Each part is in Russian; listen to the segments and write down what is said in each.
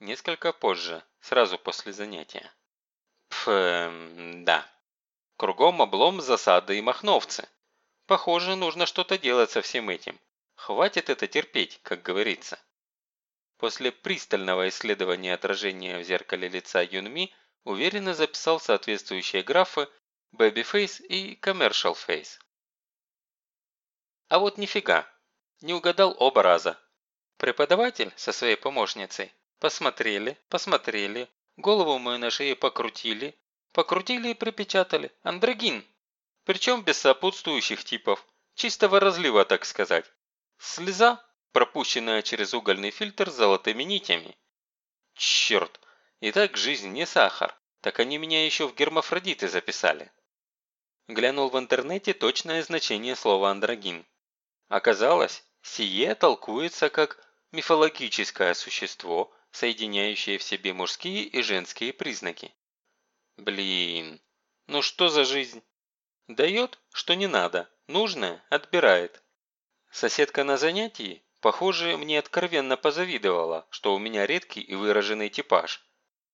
Несколько позже, сразу после занятия. Пф, эм, да. Кругом облом, засады и махновцы. Похоже, нужно что-то делать со всем этим. Хватит это терпеть, как говорится. После пристального исследования отражения в зеркале лица Юнми уверенно записал соответствующие графы Babyface и Commercial Face. А вот нифига, не угадал оба раза. Преподаватель со своей помощницей посмотрели, посмотрели, голову мою на шее покрутили, покрутили и припечатали «Андрогин». Причем без сопутствующих типов, чистого разлива, так сказать. Слеза, пропущенная через угольный фильтр с золотыми нитями. Черт, и так жизнь не сахар, так они меня еще в гермафродиты записали. Глянул в интернете точное значение слова «андрогин». Оказалось, сие толкуется как мифологическое существо, соединяющее в себе мужские и женские признаки. Блин, ну что за жизнь? Дает, что не надо, нужное отбирает. Соседка на занятии, похоже, мне откровенно позавидовала, что у меня редкий и выраженный типаж.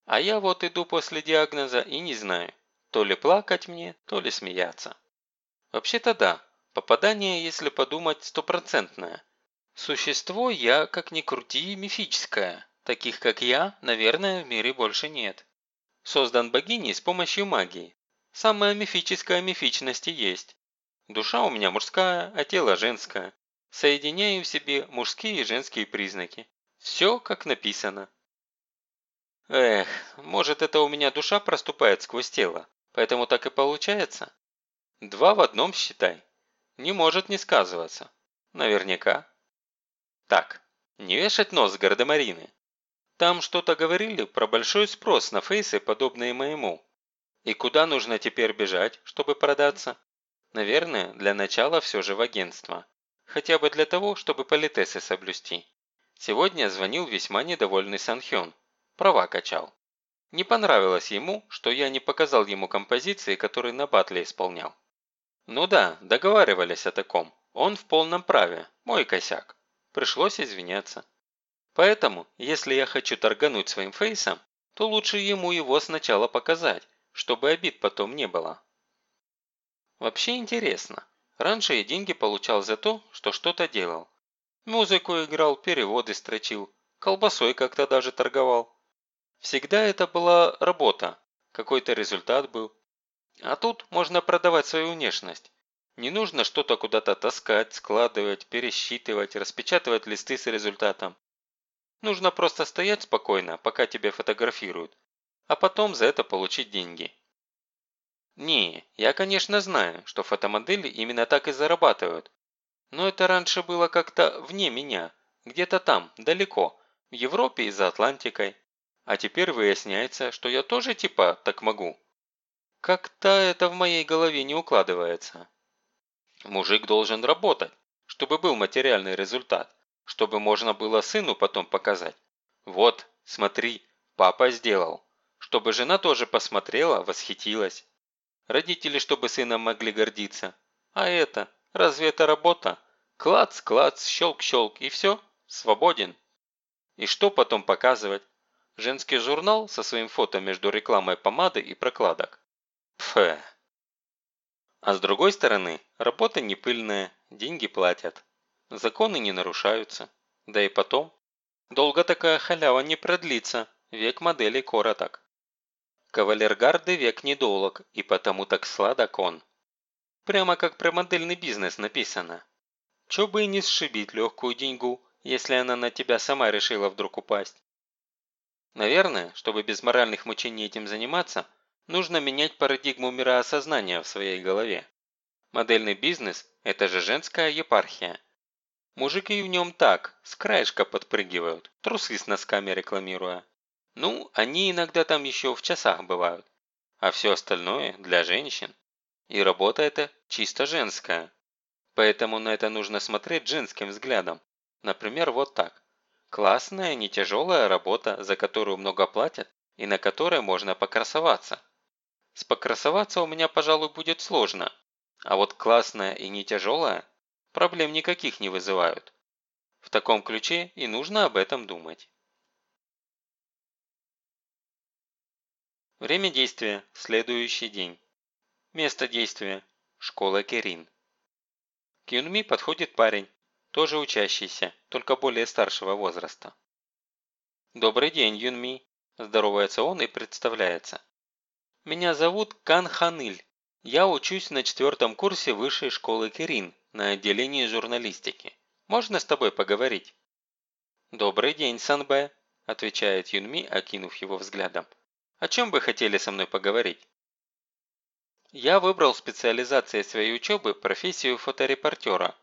А я вот иду после диагноза и не знаю, то ли плакать мне, то ли смеяться. Вообще-то да, Попадание, если подумать, стопроцентное. Существо я, как ни крути, мифическое. Таких, как я, наверное, в мире больше нет. Создан богиней с помощью магии. Самая мифическая мифичность и есть. Душа у меня мужская, а тело женское. Соединяю в себе мужские и женские признаки. Все, как написано. Эх, может это у меня душа проступает сквозь тело, поэтому так и получается? Два в одном считай. Не может не сказываться. Наверняка. Так, не вешать нос гардемарины. Там что-то говорили про большой спрос на фейсы, подобные моему. И куда нужно теперь бежать, чтобы продаться? Наверное, для начала все же в агентство. Хотя бы для того, чтобы политесы соблюсти. Сегодня звонил весьма недовольный Санхён. Права качал. Не понравилось ему, что я не показал ему композиции, которые на батле исполнял. Ну да, договаривались о таком. Он в полном праве. Мой косяк. Пришлось извиняться. Поэтому, если я хочу торгануть своим фейсом, то лучше ему его сначала показать, чтобы обид потом не было. Вообще интересно. Раньше я деньги получал за то, что что-то делал. Музыку играл, переводы строчил, колбасой как-то даже торговал. Всегда это была работа, какой-то результат был. А тут можно продавать свою внешность. Не нужно что-то куда-то таскать, складывать, пересчитывать, распечатывать листы с результатом. Нужно просто стоять спокойно, пока тебя фотографируют, а потом за это получить деньги. Не, я конечно знаю, что фотомодели именно так и зарабатывают. Но это раньше было как-то вне меня, где-то там, далеко, в Европе и за Атлантикой. А теперь выясняется, что я тоже типа так могу. Как-то это в моей голове не укладывается. Мужик должен работать, чтобы был материальный результат, чтобы можно было сыну потом показать. Вот, смотри, папа сделал. Чтобы жена тоже посмотрела, восхитилась. Родители, чтобы сыном могли гордиться. А это, разве это работа? Клац, клац, щелк-щелк и все, свободен. И что потом показывать? Женский журнал со своим фото между рекламой помады и прокладок. Пф. А с другой стороны, работа не пыльная, деньги платят. Законы не нарушаются. Да и потом. Долго такая халява не продлится, век модели короток. Кавалергарды век недолог, и потому так сладок он. Прямо как про модельный бизнес написано. Чё бы и не сшибить легкую деньгу, если она на тебя сама решила вдруг упасть. Наверное, чтобы без моральных мучений этим заниматься – Нужно менять парадигму мироосознания в своей голове. Модельный бизнес – это же женская епархия. Мужики в нем так, с краешка подпрыгивают, трусы с носками рекламируя. Ну, они иногда там еще в часах бывают. А все остальное для женщин. И работа эта чисто женская. Поэтому на это нужно смотреть женским взглядом. Например, вот так. Классная, не тяжелая работа, за которую много платят и на которой можно покрасоваться. Спокрасоваться у меня, пожалуй, будет сложно. А вот классная и не тяжелая проблем никаких не вызывают. В таком ключе и нужно об этом думать. Время действия – следующий день. Место действия – школа Керин. К Юнми подходит парень, тоже учащийся, только более старшего возраста. «Добрый день, Юнми», – здоровается он и представляется. «Меня зовут Кан Ханыль. Я учусь на четвертом курсе высшей школы Керин на отделении журналистики. Можно с тобой поговорить?» «Добрый день, Санбэ», – отвечает Юнми, окинув его взглядом. «О чем бы хотели со мной поговорить?» «Я выбрал специализацией своей учебы профессию фоторепортера,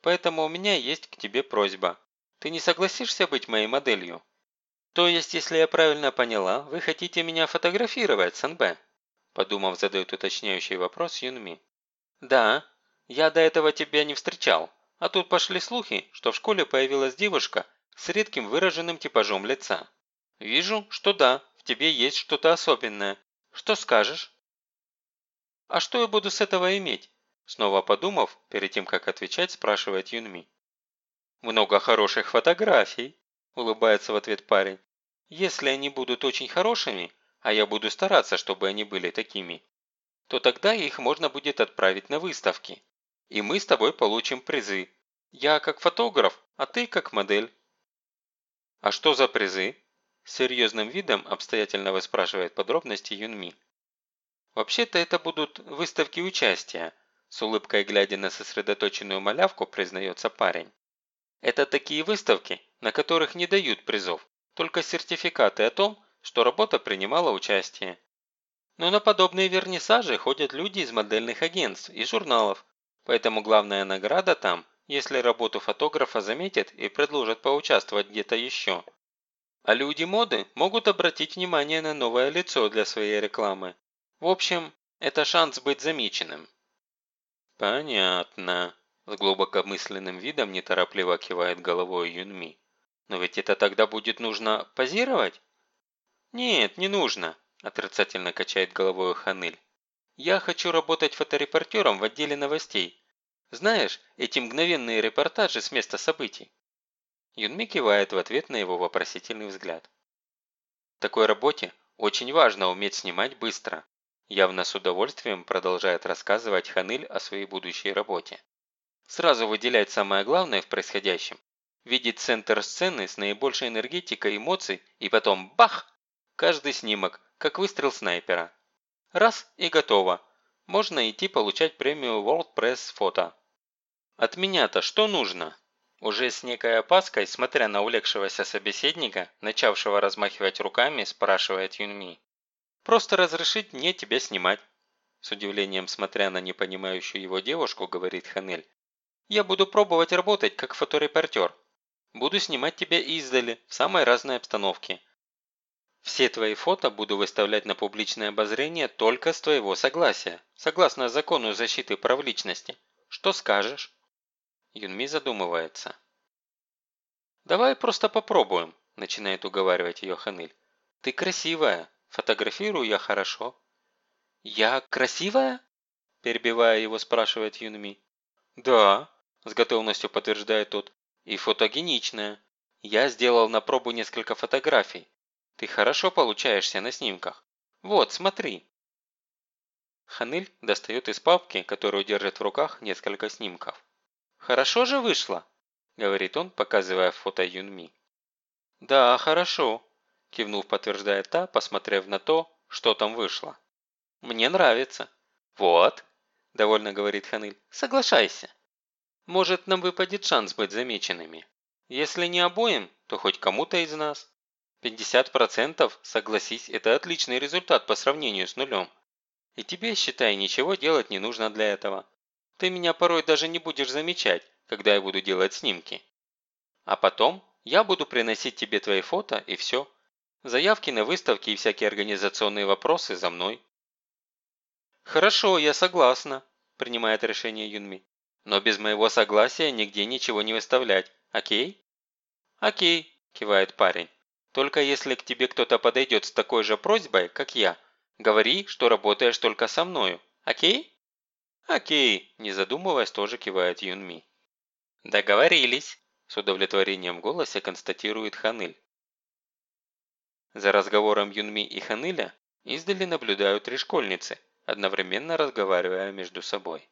поэтому у меня есть к тебе просьба. Ты не согласишься быть моей моделью?» «То есть, если я правильно поняла, вы хотите меня фотографировать, Санбэ?» Подумав, задает уточняющий вопрос Юнми. «Да, я до этого тебя не встречал, а тут пошли слухи, что в школе появилась девушка с редким выраженным типажом лица. Вижу, что да, в тебе есть что-то особенное. Что скажешь?» «А что я буду с этого иметь?» Снова подумав, перед тем, как отвечать, спрашивает Юнми. «Много хороших фотографий», – улыбается в ответ парень. «Если они будут очень хорошими, а я буду стараться, чтобы они были такими, то тогда их можно будет отправить на выставки. И мы с тобой получим призы. Я как фотограф, а ты как модель». «А что за призы?» Серьезным видом обстоятельно выспрашивает подробности Юнми. «Вообще-то это будут выставки участия», с улыбкой глядя на сосредоточенную малявку, признается парень. Это такие выставки, на которых не дают призов, только сертификаты о том, что работа принимала участие. Но на подобные вернисажи ходят люди из модельных агентств и журналов, поэтому главная награда там, если работу фотографа заметят и предложат поучаствовать где-то еще. А люди моды могут обратить внимание на новое лицо для своей рекламы. В общем, это шанс быть замеченным. Понятно. С глубокомысленным видом неторопливо кивает головой Юнми. «Но ведь это тогда будет нужно позировать?» «Нет, не нужно», – отрицательно качает головой Ханыль. «Я хочу работать фоторепортером в отделе новостей. Знаешь, эти мгновенные репортажи с места событий». Юнми кивает в ответ на его вопросительный взгляд. В такой работе очень важно уметь снимать быстро. Явно с удовольствием продолжает рассказывать Ханыль о своей будущей работе. Сразу выделять самое главное в происходящем, видеть центр сцены с наибольшей энергетикой эмоций и потом бах! Каждый снимок, как выстрел снайпера. Раз и готово. Можно идти получать премию World Press Photo. От меня-то что нужно? Уже с некой опаской, смотря на улегшегося собеседника, начавшего размахивать руками, спрашивает Юнми. «Просто разрешить мне тебя снимать». С удивлением смотря на непонимающую его девушку, говорит Ханель. Я буду пробовать работать как фоторепортер. Буду снимать тебя издали, в самой разной обстановке. Все твои фото буду выставлять на публичное обозрение только с твоего согласия, согласно закону защиты прав личности. Что скажешь?» Юнми задумывается. «Давай просто попробуем», – начинает уговаривать ее Ханыль. «Ты красивая, фотографирую я хорошо». «Я красивая?» – перебивая его, спрашивает Юнми. «Да», с готовностью подтверждает тот. И фотогеничная. Я сделал на пробу несколько фотографий. Ты хорошо получаешься на снимках. Вот, смотри. Ханыль достает из папки, которую держит в руках, несколько снимков. «Хорошо же вышло?» – говорит он, показывая фото Юнми. «Да, хорошо», – кивнув, подтверждает та, посмотрев на то, что там вышло. «Мне нравится». «Вот», – довольно говорит Ханыль, – «соглашайся». Может, нам выпадет шанс быть замеченными. Если не обоим, то хоть кому-то из нас. 50%, согласись, это отличный результат по сравнению с нулем. И тебе, считай, ничего делать не нужно для этого. Ты меня порой даже не будешь замечать, когда я буду делать снимки. А потом я буду приносить тебе твои фото и все. Заявки на выставки и всякие организационные вопросы за мной. Хорошо, я согласна, принимает решение Юнми. Но без моего согласия нигде ничего не выставлять, окей?» «Окей», – кивает парень. «Только если к тебе кто-то подойдет с такой же просьбой, как я, говори, что работаешь только со мною, окей?» «Окей», – не задумываясь, тоже кивает Юнми. «Договорились», – с удовлетворением в голосе констатирует Ханыль. За разговором Юнми и Ханыля Издали наблюдаю три школьницы, одновременно разговаривая между собой.